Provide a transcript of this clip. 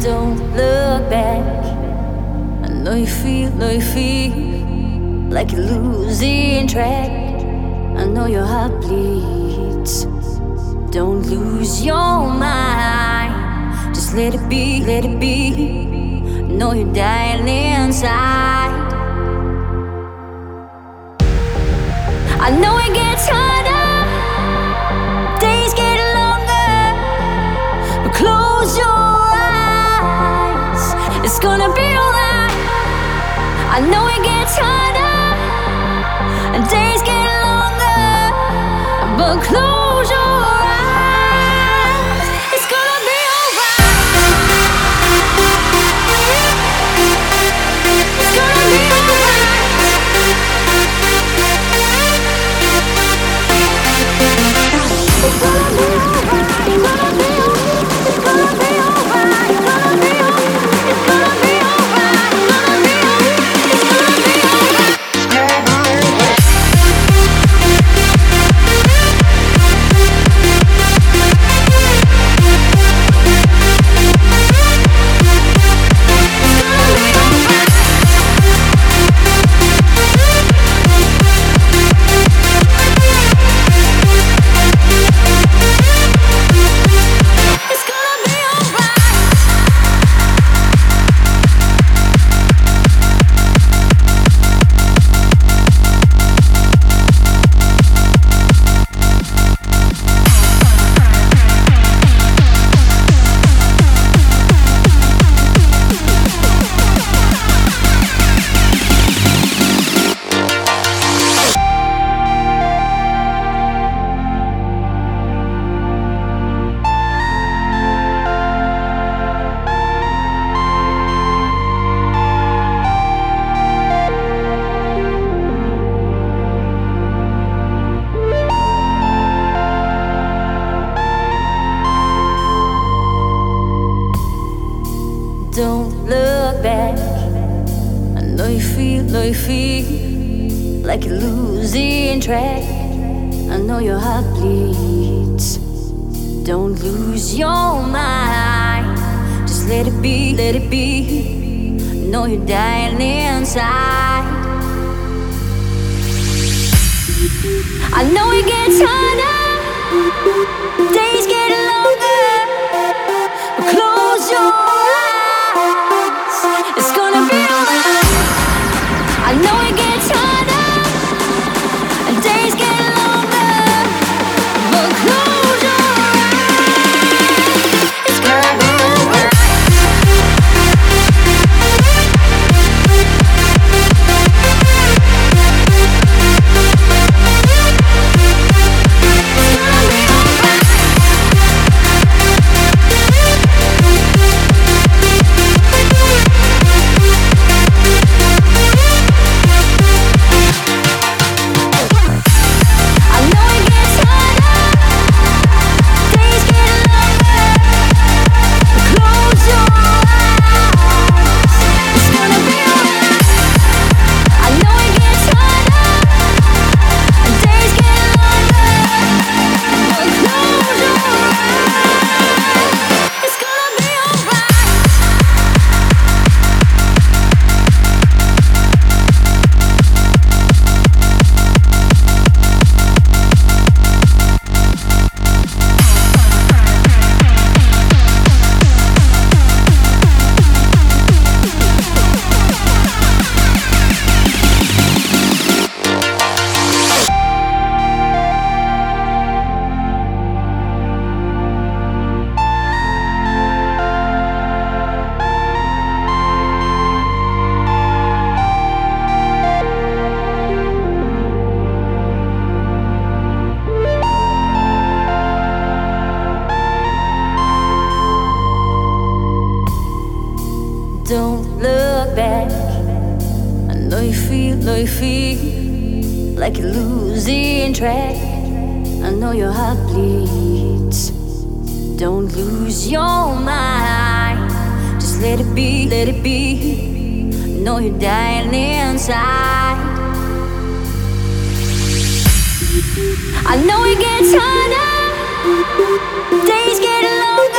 Don't look back. I know you feel, know you feel like you're losing track. I know your heart bleeds. Don't lose your mind. Just let it be, let it be. I Know you're dying inside. I know it close you feel like you're losing track. I know your heart bleeds. Don't lose your mind. Just let it be, let it be. I Know you're dying inside. I know it gets harder. Days get longer. Close your I know you feel, know you feel like you're losing track. I know your heart bleeds. Don't lose your mind. Just let it be, let it be. Know you're dying inside. I know it gets harder. Days get longer.